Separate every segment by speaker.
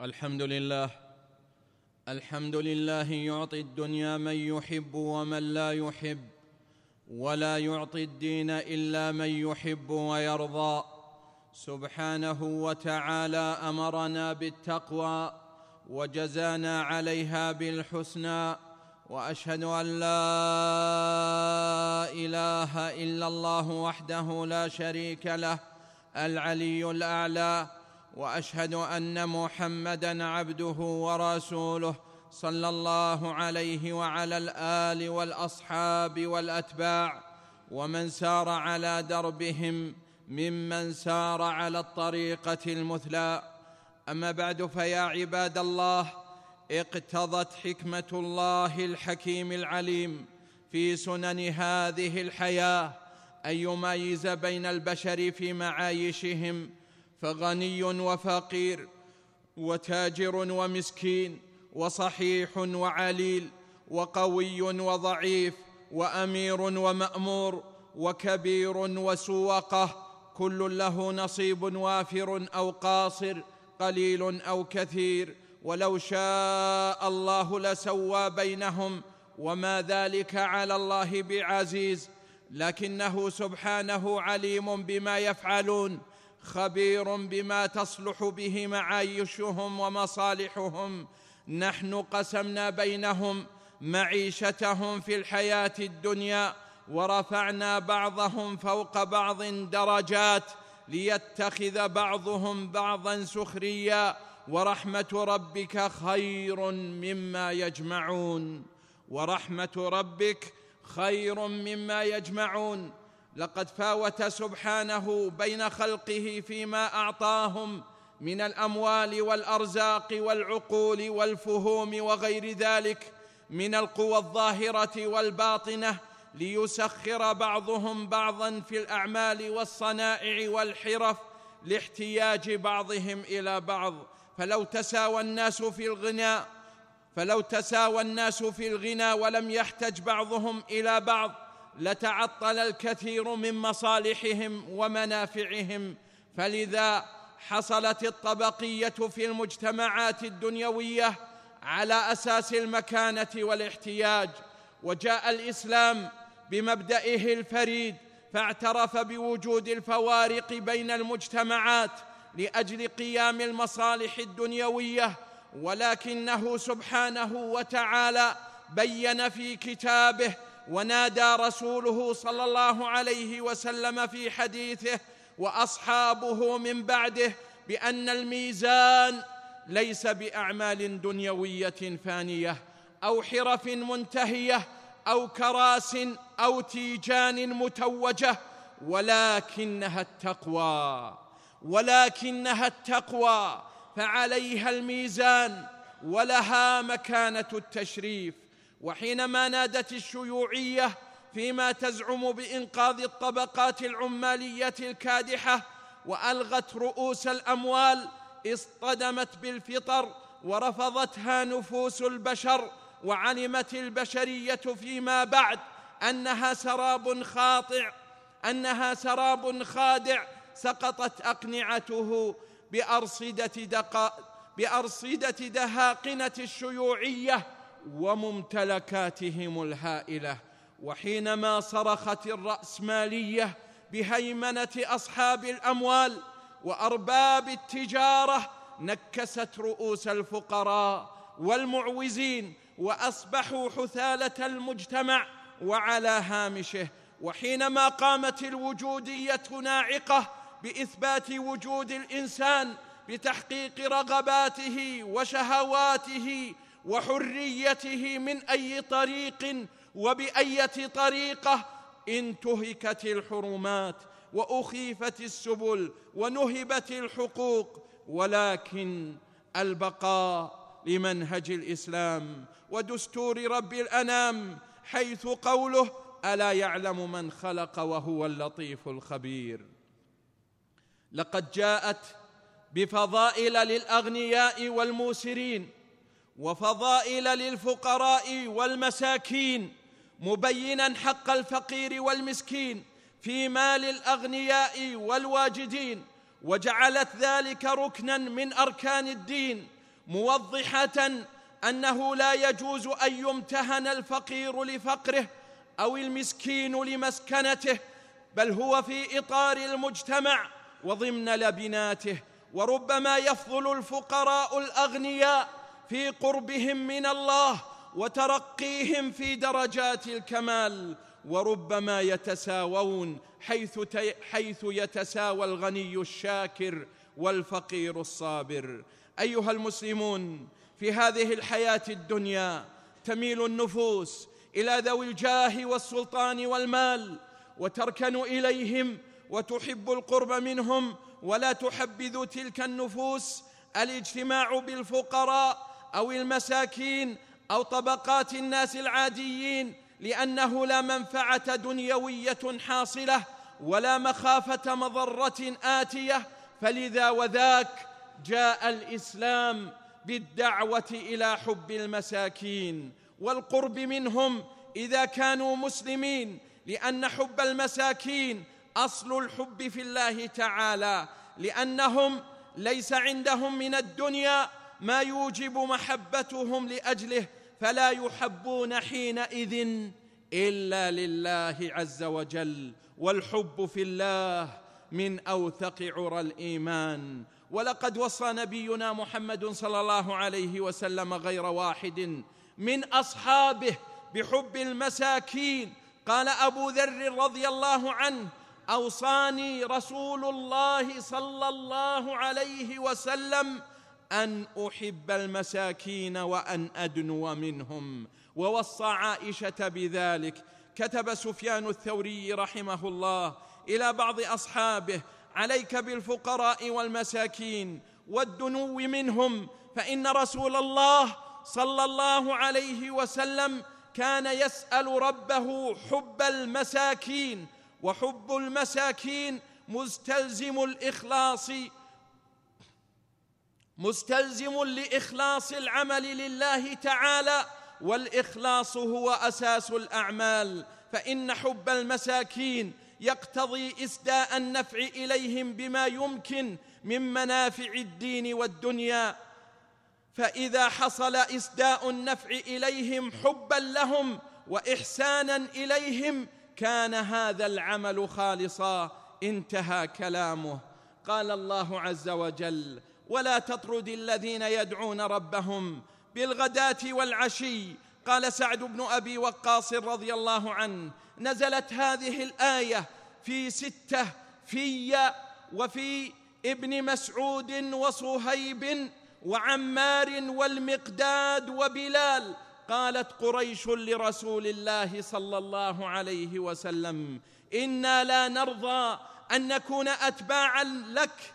Speaker 1: الحمد لله. الحمد لله يعطي الدنيا من يحب ومن لا يحب ولا يعطي الدين إلا من يحب ويرضى. سبحانه وتعالى أمرنا بالتقوى وجزانا عليها بالحسنى وأشهد أن لا إله إلا الله وحده لا شريك له العلي الأعلى. وأشهد أن محمدا عبده ورسوله صلى الله عليه وعلى الآل والأصحاب والأتباع ومن سار على دربهم ممن سار على الطريقة المثلى. أما بعد فيا عباد الله اقتضت حكمة الله الحكيم العليم في سنن هذه الحياة أن يميز بين البشر في معايشهم فغني وفقير وتاجر ومسكين وصحيح وعليل وقوي وضعيف وأمير ومأمور وكبير وسوقه كل له نصيب وافر أو قاصر قليل أو كثير ولو شاء الله لسوى بينهم وما ذلك على الله بعزيز لكنه سبحانه عليم بما يفعلون. خبير بما تصلح به معايشهم ومصالحهم. نحن قسمنا بينهم معيشتهم في الحياة الدنيا ورفعنا بعضهم فوق بعض درجات ليتخذ بعضهم بعضا سخريا. ورحمة ربك خير مما يجمعون. ورحمة ربك خير مما يجمعون. لقد فاوت سبحانه بين خلقه فيما أعطاهم من الأموال والأرزاق والعقول والفهوم وغير ذلك من القوى الظاهرة والباطنة ليسخر بعضهم بعضا في الأعمال والصنائع والحرف لاحتياج بعضهم إلى بعض. فلو تساوى الناس في الغنى فلو تساوى الناس في الغنى ولم يحتج بعضهم إلى بعض لتعطل الكثير من مصالحهم ومنافعهم. فلذا حصلت الطبقية في المجتمعات الدنيوية على أساس المكانة والاحتياج. وجاء الإسلام بمبدئه الفريد فاعترف بوجود الفوارق بين المجتمعات لأجل قيام المصالح الدنيوية. ولكنه سبحانه وتعالى بين في كتابه ونادى رسوله صلى الله عليه وسلم في حديثه وأصحابه من بعده بأن الميزان ليس بأعمال دنيوية فانية أو حرف منتهية أو كراس أو تيجان متوجة ولكنها التقوى ولكنها التقوى فعليها الميزان ولها مكانة التشريف. وحينما نادت الشيوعية فيما تزعم بإنقاذ الطبقات العمالية الكادحة وألغت رؤوس الأموال اصطدمت بالفطر ورفضتها نفوس البشر وعلمت البشرية فيما بعد أنها سراب خاطع أنها سراب خادع سقطت أقنعته بأرصدة دقا بأرصدة دهاقنة الشيوعية وممتلكاتهم الهائلة وحينما صرخت الرأسمالية بهيمنة أصحاب الأموال وأرباب التجارة نكست رؤوس الفقراء والمعوزين وأصبحوا حثالة المجتمع وعلى هامشه. وحينما قامت الوجودية ناعقة بإثبات وجود الإنسان بتحقيق رغباته وشهواته وحريته من أي طريق وبايه طريقة انتهكت الحرمات وأخيفت السبل ونهبت الحقوق ولكن البقاء لمنهج الإسلام ودستور رب الأنام حيث قوله ألا يعلم من خلق وهو اللطيف الخبير لقد جاءت بفضائل للأغنياء والموسرين وفضائل للفقراء والمساكين مبينا حق الفقير والمسكين في مال الأغنياء والواجدين وجعلت ذلك ركنا من أركان الدين موضحة أنه لا يجوز أن يمتهن الفقير لفقره أو المسكين لمسكنته بل هو في إطار المجتمع وضمن لبناته وربما يفضل الفقراء الأغنياء في قربهم من الله وترقيهم في درجات الكمال وربما يتساوون حيث حيث يتساوى الغني الشاكر والفقير الصابر. أيها المسلمون في هذه الحياة الدنيا تميل النفوس إلى ذوي الجاه والسلطان والمال وتركن إليهم وتحب القرب منهم ولا تحبذ تلك النفوس الاجتماع بالفقراء أو المساكين أو طبقات الناس العاديين لأنه لا منفعة دنيوية حاصلة ولا مخافة مضرة آتية فلذا وذاك جاء الإسلام بالدعوة إلى حب المساكين والقرب منهم إذا كانوا مسلمين لأن حب المساكين أصل الحب في الله تعالى لأنهم ليس عندهم من الدنيا ما يوجب محبتهم لأجله فلا يحبون حينئذ إلا لله عز وجل والحب في الله من أوثق عرى الإيمان. ولقد وصى نبينا محمد صلى الله عليه وسلم غير واحد من أصحابه بحب المساكين. قال أبو ذر رضي الله عنه أوصاني رسول الله صلى الله عليه وسلم أن أحب المساكين وأن أدنو منهم. ووصى عائشة بذلك. كتب سفيان الثوري رحمه الله إلى بعض أصحابه عليك بالفقراء والمساكين والدنو منهم فإن رسول الله صلى الله عليه وسلم كان يسأل ربه حب المساكين وحب المساكين مستلزم الإخلاص مستلزم لإخلاص العمل لله تعالى والإخلاص هو أساس الأعمال. فإن حب المساكين يقتضي إسداء النفع إليهم بما يمكن من منافع الدين والدنيا. فإذا حصل إسداء النفع إليهم حبا لهم وإحسانا إليهم كان هذا العمل خالصا. انتهى كلامه. قال الله عز وجل ولا تطرد الذين يدعون ربهم بالغداة والعشي. قال سعد بن أبي وقاص رضي الله عنه نزلت هذه الآية في ستة في وفي ابن مسعود وصهيب وعمار والمقداد وبلال. قالت قريش لرسول الله صلى الله عليه وسلم إنا لا نرضى أن نكون اتباعا لك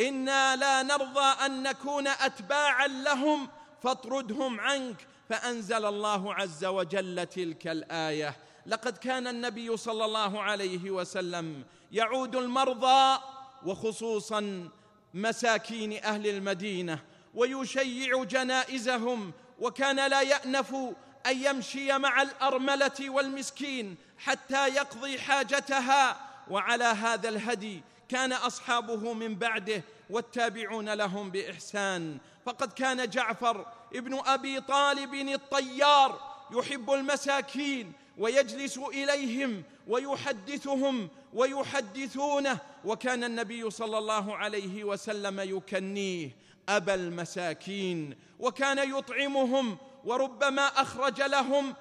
Speaker 1: إنا لا نرضى أن نكون أتباعا لهم فاطردهم عنك. فأنزل الله عز وجل تلك الآية. لقد كان النبي صلى الله عليه وسلم يعود المرضى وخصوصا مساكين أهل المدينة ويشيع جنائزهم وكان لا يأنف أن يمشي مع الأرملة والمسكين حتى يقضي حاجتها. وعلى هذا الهدي كان أصحابه من بعده والتابعون لهم بإحسان. فقد كان جعفر ابن أبي طالب الطيار يحب المساكين ويجلس إليهم ويحدثهم ويحدثونه. وكان النبي صلى الله عليه وسلم يكنيه أبا المساكين وكان يطعمهم وربما أخرج لهم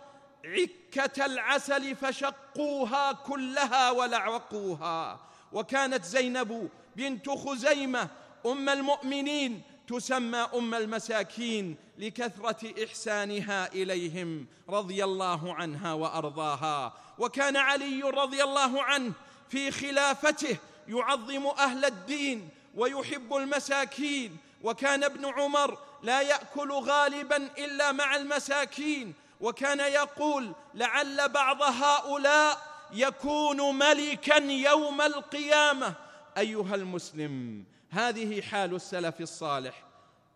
Speaker 1: عكة العسل فشقوها كلها ولعقوها. وكانت زينب بنت خزيمة. أم المؤمنين تسمى أم المساكين لكثرة إحسانها إليهم رضي الله عنها وأرضاها. وكان علي رضي الله عنه في خلافته يعظم أهل الدين ويحب المساكين. وكان ابن عمر لا يأكل غالبا إلا مع المساكين. وكان يقول لعل بعض هؤلاء يكون ملكا يوم القيامة. أيها المسلم هذه حال السلف الصالح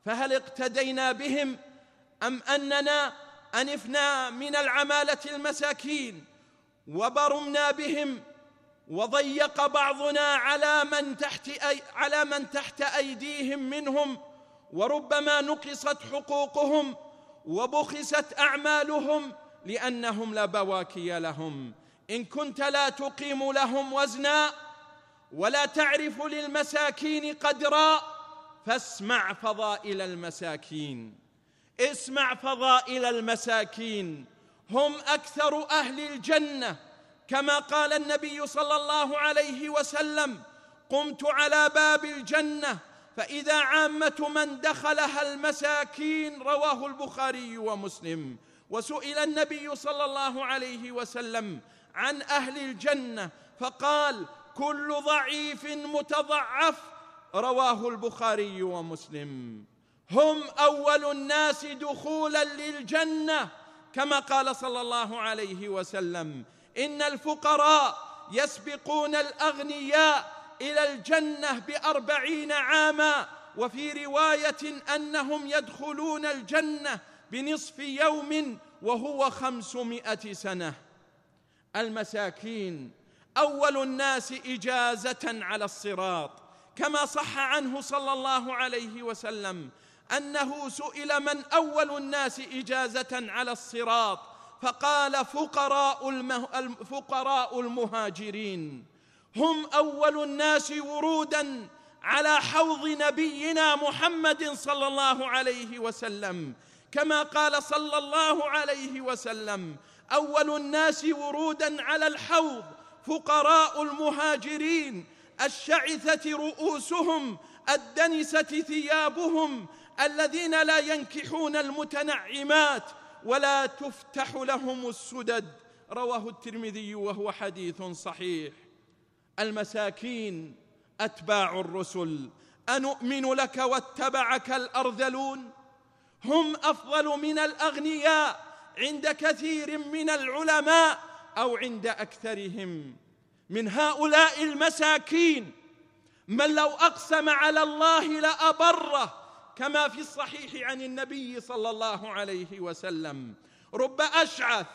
Speaker 1: فهل اقتدينا بهم أم أننا أنفنا من العمالة المساكين وبرمنا بهم وضيق بعضنا على من تحت أي على من تحت أيديهم منهم وربما نقصت حقوقهم وبخست أعمالهم لأنهم لا بواكي لهم. إن كنت لا تقيم لهم وزنا ولا تعرف للمساكين قدرا فاسمع فضائل المساكين. اسمع فضائل المساكين. هم أكثر أهل الجنة. كما قال النبي صلى الله عليه وسلم قمت على باب الجنة فإذا عامة من دخلها المساكين رواه البخاري ومسلم. وسئل النبي صلى الله عليه وسلم عن أهل الجنة فقال كل ضعيف متضعف رواه البخاري ومسلم. هم أول الناس دخولا للجنة كما قال صلى الله عليه وسلم. إن الفقراء يسبقون الأغنياء إلى الجنة بأربعين عاما. وفي رواية أنهم يدخلون الجنة بنصف يوم وهو خمسمائة سنة. المساكين. أول الناس إجازة على الصراط كما صح عنه صلى الله عليه وسلم أنه سئل من أول الناس إجازة على الصراط فقال فقراء, المه... فقراء المهاجرين. هم أول الناس ورودا على حوض نبينا محمد صلى الله عليه وسلم كما قال صلى الله عليه وسلم أول الناس ورودا على الحوض فقراء المهاجرين الشعثة رؤوسهم الدنسة ثيابهم الذين لا ينكحون المتنعمات ولا تفتح لهم السدد. رواه الترمذي وهو حديث صحيح. المساكين أتباع الرسل. أنؤمن لك واتبعك الأرذلون؟ هم أفضل من الأغنياء. عند كثير من العلماء أو عند أكثرهم. من هؤلاء المساكين من لو أقسم على الله لأبره كما في الصحيح عن النبي صلى الله عليه وسلم. رب أشعث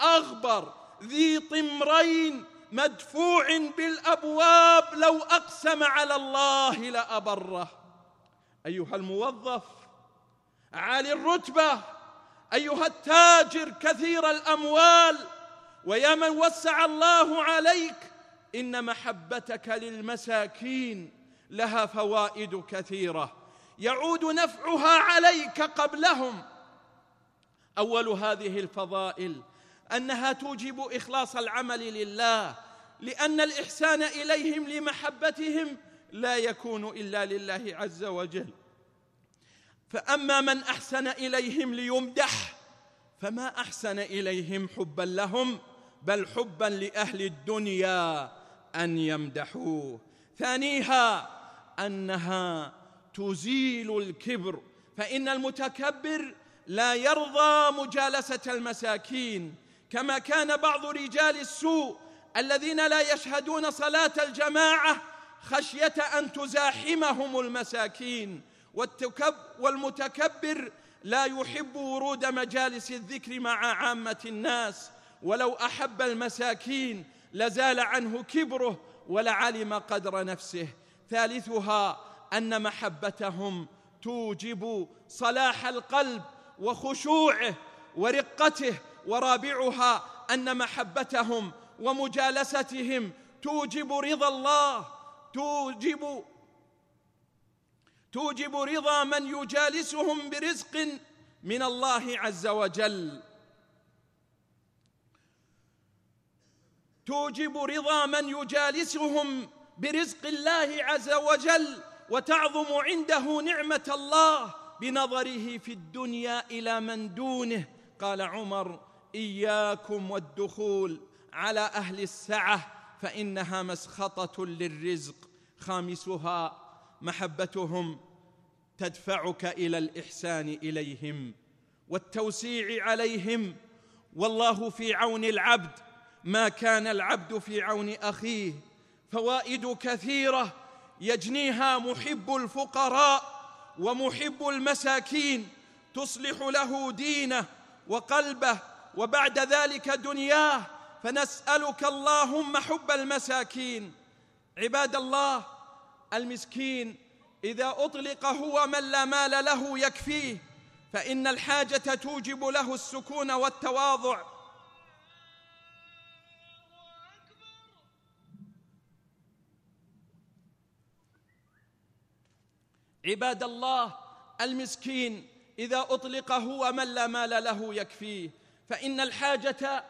Speaker 1: أغبر ذي طمرين مدفوع بالأبواب لو أقسم على الله لأبره. أيها الموظف عالي الرتبة. أيها التاجر كثير الأموال ويا من وسع الله عليك إن محبتك للمساكين لها فوائد كثيرة. يعود نفعها عليك قبلهم. أول هذه الفضائل أنها توجب إخلاص العمل لله لأن الإحسان إليهم لمحبتهم لا يكون إلا لله عز وجل. فأما من أحسن إليهم ليمدح فما أحسن إليهم حبا لهم بل حبا لأهل الدنيا أن يمدحوه. ثانيها أنها تزيل الكبر فإن المتكبر لا يرضى مجالسة المساكين كما كان بعض رجال السوء الذين لا يشهدون صلاة الجماعة خشية أن تزاحمهم المساكين. والمتكبر لا يحب ورود مجالس الذكر مع عامة الناس. ولو أحب المساكين لزال عنه كبره ولعلم قدر نفسه. ثالثها أن محبتهم توجب صلاح القلب وخشوعه ورقته. ورابعها أن محبتهم ومجالستهم توجب رضا الله توجب توجب رضا من يجالسهم برزق من الله عز وجل. توجب رضا من يجالسهم برزق الله عز وجل وتعظم عنده نعمة الله بنظره في الدنيا إلى من دونه. قال عمر إياكم والدخول على أهل السعة فإنها مسخطة للرزق. خامسها محبتهم تدفعك إلى الإحسان إليهم والتوسيع عليهم والله في عون العبد ما كان العبد في عون أخيه فوائد كثيرة يجنيها محب الفقراء ومحب المساكين تصلح له دينه وقلبه وبعد ذلك دنياه فنسألك اللهم حب المساكين عباد الله المسكين إذا أطلق هو من لا مال له يكفيه فإن الحاجة توجب له السكون والتواضع. عباد الله المسكين إذا أطلق هو من لا مال له يكفيه فإن الحاجة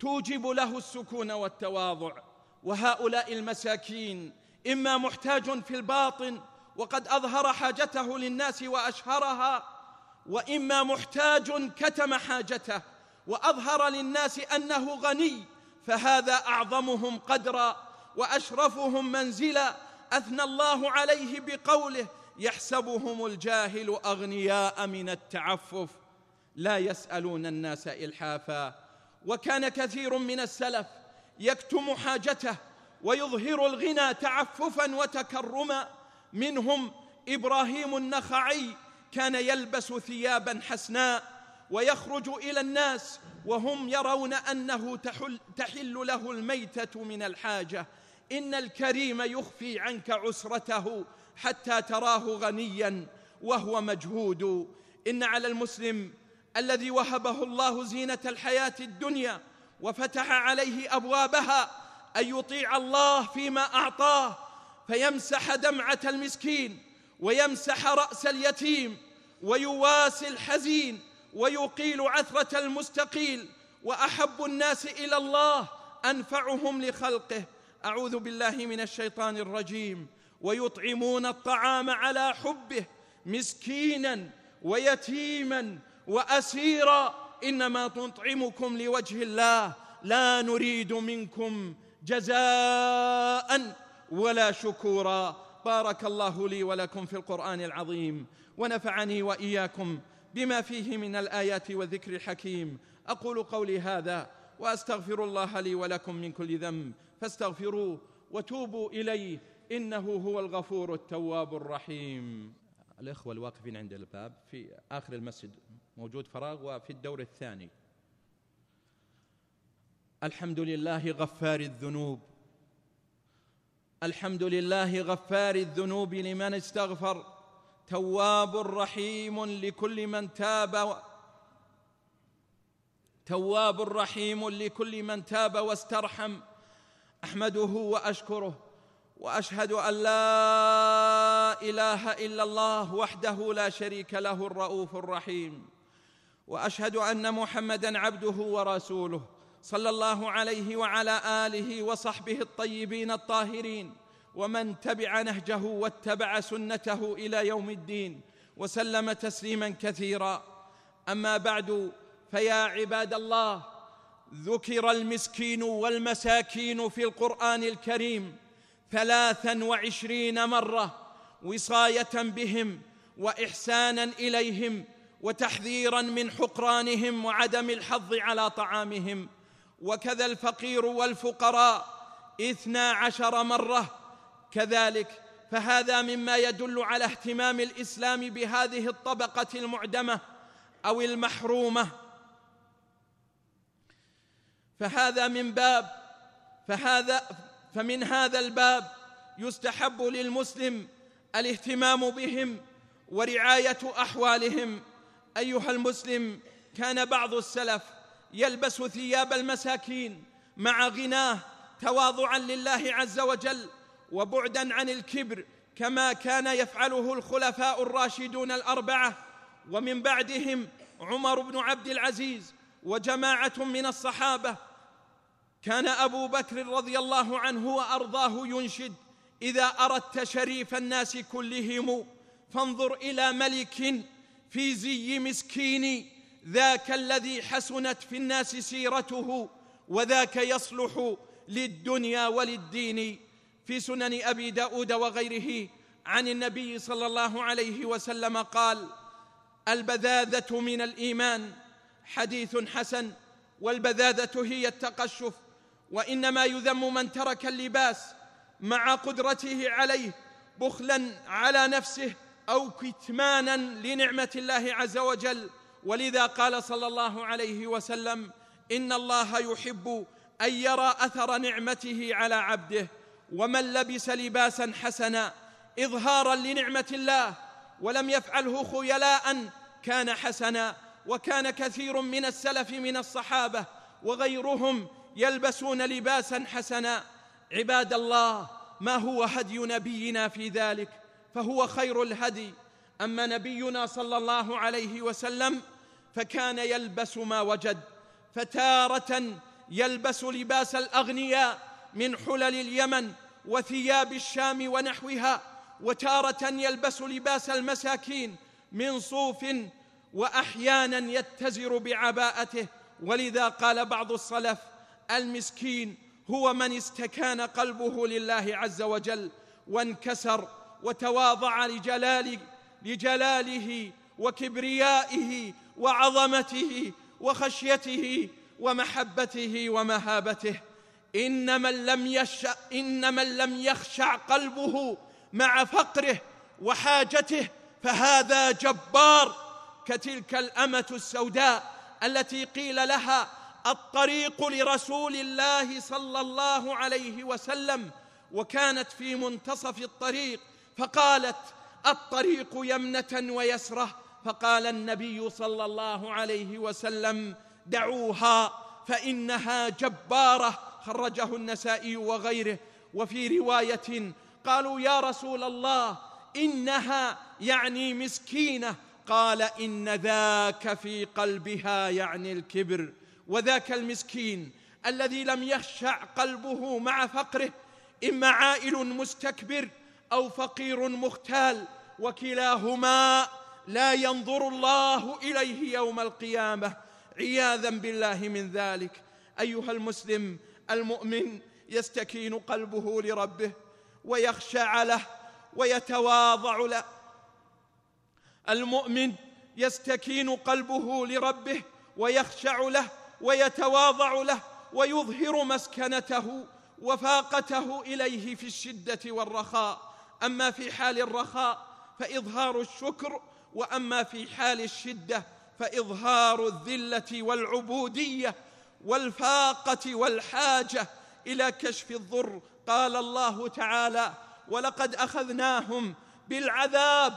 Speaker 1: توجب له السكون والتواضع. وهؤلاء المساكين إما محتاج في الباطن وقد أظهر حاجته للناس وأشهرها وإما محتاج كتم حاجته وأظهر للناس أنه غني فهذا أعظمهم قدرا وأشرفهم منزلا أثنى الله عليه بقوله يحسبهم الجاهل أغنياء من التعفف لا يسألون الناس إلحافا. وكان كثير من السلف يكتم حاجته ويظهر الغنى تعففا وتكرما. منهم إبراهيم النخعي كان يلبس ثيابا حسناء ويخرج إلى الناس وهم يرون أنه تحل, تحل له الميتة من الحاجة. إن الكريم يخفي عنك عسرته حتى تراه غنيا وهو مجهود. إن على المسلم الذي وهبه الله زينة الحياة الدنيا وفتح عليه أبوابها أن يطيع الله فيما أعطاه فيمسح دمعة المسكين ويمسح رأس اليتيم ويواسي الحزين ويقيل عثرة المستقيل وأحب الناس إلى الله أنفعهم لخلقه. أعوذ بالله من الشيطان الرجيم. ويطعمون الطعام على حبه مسكينا ويتيما وأسيرا. إنما نطعمكم لوجه الله لا نريد منكم جزاء ولا شكورا. بارك الله لي ولكم في القرآن العظيم ونفعني وإياكم بما فيه من الآيات والذكر الحكيم. أقول قولي هذا وأستغفر الله لي ولكم من كل ذنب فاستغفروه وتوبوا إليه إنه هو الغفور التواب الرحيم. الإخوة الواقفين عند الباب في آخر المسجد موجود فراغ وفي الدور الثاني. الحمد لله غفار الذنوب. الحمد لله غفار الذنوب لمن استغفر. تواب رحيم لكل من تاب تواب رحيم لكل من تاب واسترحم. أحمده وأشكره. وأشهد أن لا إله إلا الله وحده لا شريك له الرؤوف الرحيم. وأشهد أن محمدا عبده ورسوله. صلى الله عليه وعلى آله وصحبه الطيبين الطاهرين ومن تبع نهجه واتبع سنته إلى يوم الدين وسلم تسليما كثيرا. أما بعد فيا عباد الله ذكر المسكين والمساكين في القرآن الكريم ثلاثا وعشرين مرة وصاية بهم واحسانا إليهم وتحذيرا من حقرانهم وعدم الحظ على طعامهم. وكذا الفقير والفقراء اثنا عشر مرة كذلك. فهذا مما يدل على اهتمام الإسلام بهذه الطبقة المعدمة أو المحرومة. فهذا من باب فهذا فمن هذا الباب يستحب للمسلم الاهتمام بهم ورعاية أحوالهم. أيها المسلم كان بعض السلف يلبس ثياب المساكين مع غناه تواضعا لله عز وجل وبعدا عن الكبر كما كان يفعله الخلفاء الراشدون الأربعة ومن بعدهم عمر بن عبد العزيز وجماعة من الصحابة. كان أبو بكر رضي الله عنه وأرضاه ينشد إذا أردت شريف الناس كلهم فانظر إلى ملك في زي مسكين ذاك الذي حسنت في الناس سيرته وذاك يصلح للدنيا وللدين. في سنن أبي داود وغيره عن النبي صلى الله عليه وسلم قال البذاذة من الإيمان حديث حسن والبذاذة هي التقشف وإنما يذم من ترك اللباس مع قدرته عليه بخلا على نفسه أو كتمانا لنعمة الله عز وجل. ولذا قال صلى الله عليه وسلم إن الله يحب أن يرى أثر نعمته على عبده ومن لبس لباسا حسنا إظهارا لنعمة الله ولم يفعله خيلاء كان حسنا وكان كثير من السلف من الصحابة وغيرهم يلبسون لباسا حسنا عباد الله ما هو هدي نبينا في ذلك؟ فهو خير الهدي. أما نبينا صلى الله عليه وسلم فكان يلبس ما وجد فتارة يلبس لباس الأغنياء من حلل اليمن وثياب الشام ونحوها وتارة يلبس لباس المساكين من صوف وأحيانا يتزر بعباءته. ولذا قال بعض السلف المسكين هو من استكان قلبه لله عز وجل وانكسر وتواضع لجلال لجلاله وكبريائه وعظمته وخشيته ومحبته ومهابته. إن من لم يشأ إن من لم يخشع قلبه مع فقره وحاجته فهذا جبار كتلك الأمة السوداء التي قيل لها الطريق لرسول الله صلى الله عليه وسلم وكانت في منتصف الطريق فقالت الطريق يمنة ويسرة. فقال النبي صلى الله عليه وسلم دعوها فإنها جبارة. خرجه النسائي وغيره. وفي رواية قالوا يا رسول الله إنها يعني مسكينة. قال إن ذاك في قلبها يعني الكبر. وذاك المسكين الذي لم يخشع قلبه مع فقره إما عائل مستكبر أو فقير مختال وكلاهما لا ينظر الله إليه يوم القيامة. عياذا بالله من ذلك. أيها المسلم المؤمن يستكين قلبه لربه ويخشع له ويتواضع له. المؤمن يستكين قلبه لربه ويخشع له ويتواضع له ويظهر مسكنته وفاقته إليه في الشدة والرخاء. أما في حال الرخاء فإظهار الشكر وأما في حال الشدة فإظهار الذلة والعبودية والفاقة والحاجة إلى كشف الضر. قال الله تعالى ولقد أخذناهم بالعذاب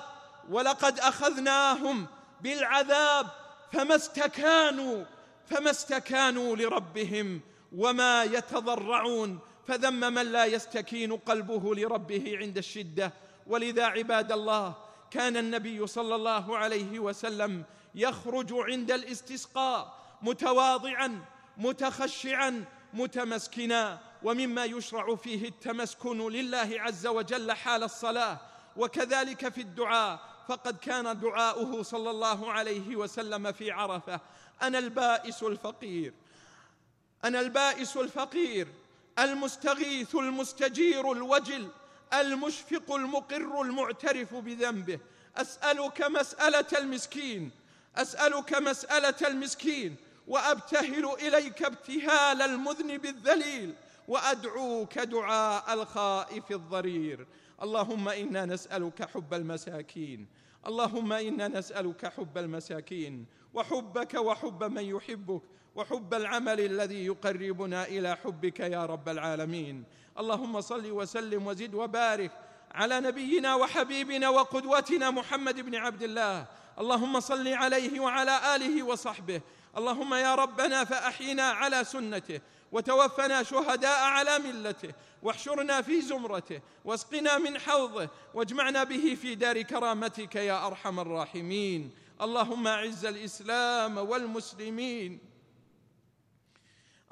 Speaker 1: ولقد أخذناهم بالعذاب فما استكانوا فما استكانوا لربهم وما يتضرعون فذم من لا يستكين قلبه لربه عند الشدة. ولذا عباد الله كان النبي صلى الله عليه وسلم يخرج عند الاستسقاء متواضعا متخشعا متمسكنا. ومما يشرع فيه التمسكن لله عز وجل حال الصلاة. وكذلك في الدعاء فقد كان دعاؤه صلى الله عليه وسلم في عرفة. أنا البائس الفقير. أنا البائس الفقير. المستغيث المستجير الوجل المشفق المقر المعترف بذنبه. أسألك مسألة المسكين أسألك مسألة المسكين وأبتهل إليك ابتهال المذنب الذليل وأدعوك دعاء الخائف الضرير. اللهم إنا نسألك حب المساكين اللهم إنا نسألك حب المساكين وحبك وحب من يحبك وحب العمل الذي يقربنا إلى حبك يا رب العالمين. اللهم صل وسلم وزد وبارك على نبينا وحبيبنا وقدوتنا محمد بن عبد الله. اللهم صل عليه وعلى آله وصحبه. اللهم يا ربنا فأحينا على سنته وتوفنا شهداء على ملته واحشرنا في زمرته واسقنا من حوضه واجمعنا به في دار كرامتك يا أرحم الراحمين. اللهم أعز الإسلام والمسلمين.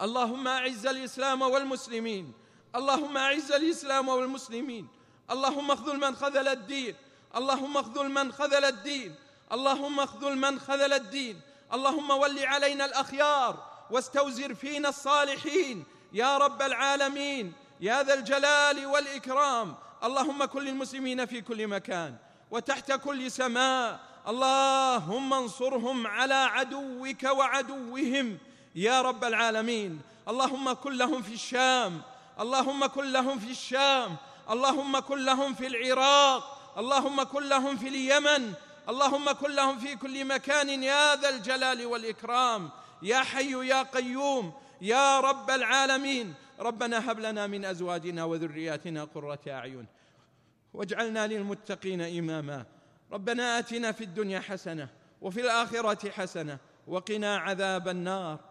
Speaker 1: اللهم أعز الإسلام والمسلمين. اللهم أعز الإسلام والمسلمين. اللهم اخذل من خذل الدين. اللهم اخذل من خذل الدين. اللهم اخذل من خذل الدين. اللهم ول علينا الأخيار واستوزر فينا الصالحين. يا رب العالمين يا ذا الجلال والإكرام. اللهم كن للمسلمين في كل مكان وتحت كل سماء. اللهم انصرهم على عدوك وعدوهم. يا رب العالمين. اللهم كن لهم في الشام. اللهم كن لهم في الشام. اللهم كن لهم في العراق. اللهم كن لهم في اليمن. اللهم كن لهم في كل مكان يا ذا الجلال والإكرام. يا حي يا قيوم. يا رب العالمين. ربنا هب لنا من أزواجنا وذرياتنا قرة أعين. واجعلنا للمتقين إماما. ربنا آتنا في الدنيا حسنة وفي الآخرة حسنة. وقنا عذاب النار.